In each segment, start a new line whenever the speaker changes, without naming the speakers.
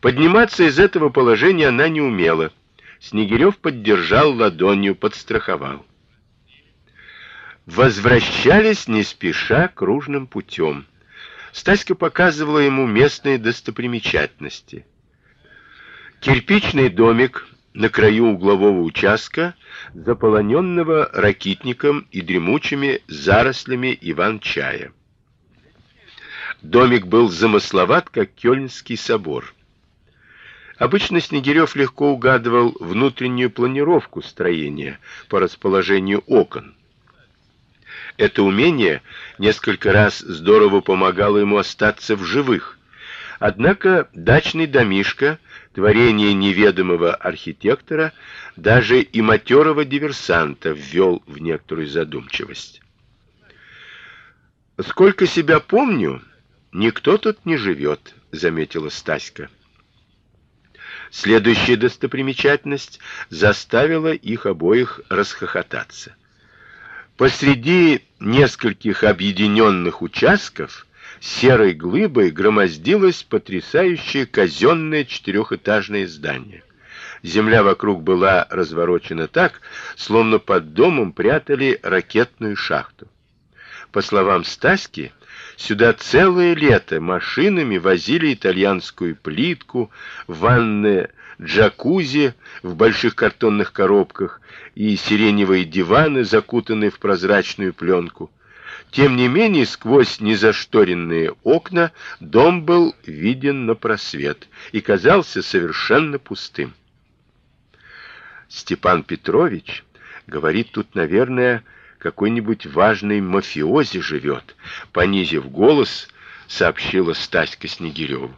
Подниматься из этого положения она не умела. Снегирев поддержал ладонью, подстраховал. Возвращались не спеша кружным путем. Стаська показывала ему местные достопримечательности. Кирпичный домик на краю углового участка, заполоненного ракитником и дремучими зарослями иван-чая. Домик был замысловат, как Кёльнский собор. Обычно Снегирев легко угадывал внутреннюю планировку строения по расположению окон. Это умение несколько раз здорово помогало ему остаться в живых. Однако дачный домишко, творение неведомого архитектора, даже и матерого диверсанта ввел в некоторую задумчивость. Сколько себя помню, никто тут не живет, заметила Стаська. Следующая достопримечательность заставила их обоих расхохотаться. Посреди нескольких объединенных участков серой глыбой громоздилось потрясающее казенное четырехэтажное здание. Земля вокруг была разворочена так, словно под домом прятали ракетную шахту. По словам Стаськи, сюда целое лето машинами возили итальянскую плитку, ванны джакузи в больших картонных коробках и сиреневые диваны, закутанные в прозрачную пленку. Тем не менее, сквозь незашторенные окна дом был виден на просвет и казался совершенно пустым. Степан Петрович говорит тут, наверное, какой-нибудь важный мафиози живет, понизив голос, сообщила Стаська Снегиреву.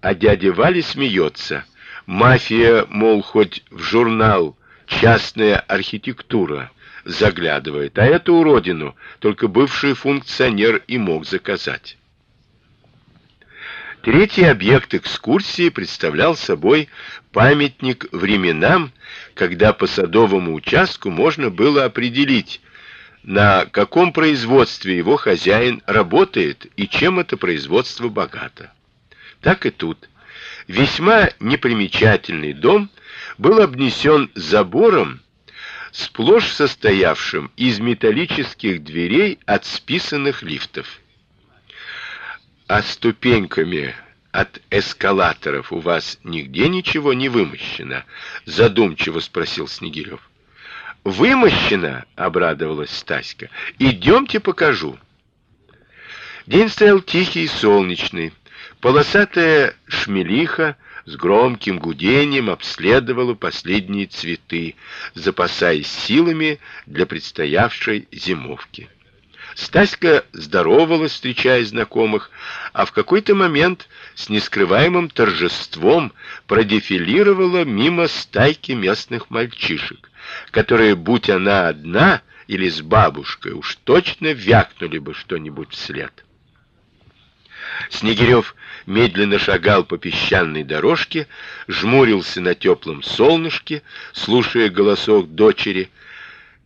А дядя Валя смеется. Мафия, мол, хоть в журнал «Частная архитектура» заглядывает, а эту уродину только бывший функционер и мог заказать. Третий объект экскурсии представлял собой памятник временам, когда по садовому участку можно было определить, на каком производстве его хозяин работает и чем это производство богато. Так и тут весьма непримечательный дом был обнесен забором, сплошь состоявшим из металлических дверей от списанных лифтов. А ступеньками от эскалаторов у вас нигде ничего не вымощено, задумчиво спросил Снегирев. Вымощено, обрадовалась Стаська. Идемте покажу. День стоял тихий и солнечный. Полосатая шмелиха с громким гудением обследовала последние цветы, запасаясь силами для предстоявшей зимовки. Стаська здоровалась, встречая знакомых, а в какой-то момент с нескрываемым торжеством продефилировала мимо стайки местных мальчишек, которые, будь она одна или с бабушкой, уж точно вякнули бы что-нибудь вслед. Снегирев медленно шагал по песчаной дорожке, жмурился на теплом солнышке, слушая голосок дочери,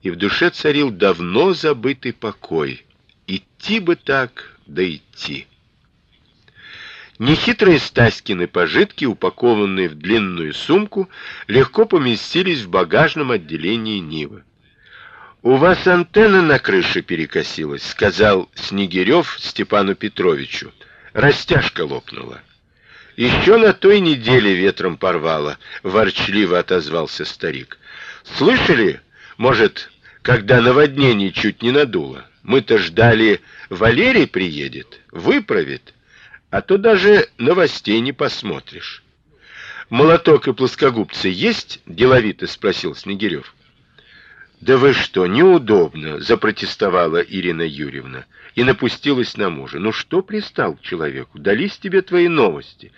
и в душе царил давно забытый покой. Идти бы так, да идти. Нехитрые Стаськины пожитки, упакованные в длинную сумку, легко поместились в багажном отделении Нивы. У вас антенна на крыше перекосилась, сказал Снегирев Степану Петровичу. Растяжка лопнула. Еще на той неделе ветром порвало, ворчливо отозвался старик. Слышали? Может, когда наводнение чуть не надуло. Мы-то ждали, Валерий приедет, выправит, а то даже новостей не посмотришь. Молоток и плоскогубцы есть? деловито спросил Снегирев. Да вы что, неудобно, запротестовала Ирина Юрьевна и напустилась на мужа. Ну что пристал к человеку? Дались тебе твои новости.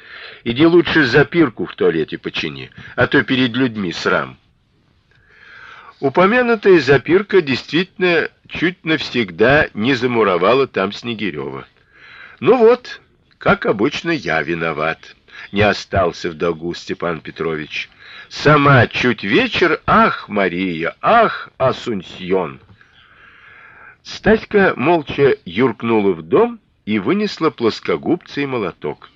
Иди лучше запирку в туалете почини, а то перед людьми срам. Упомянутая запирка действительно чуть навсегда не замуровала там Снегирева. Ну вот, как обычно, я виноват. Не остался в долгу Степан Петрович. Сама чуть вечер, ах, Мария, ах, Асунсьон. Стаська молча юркнула в дом и вынесла плоскогубцы и молоток.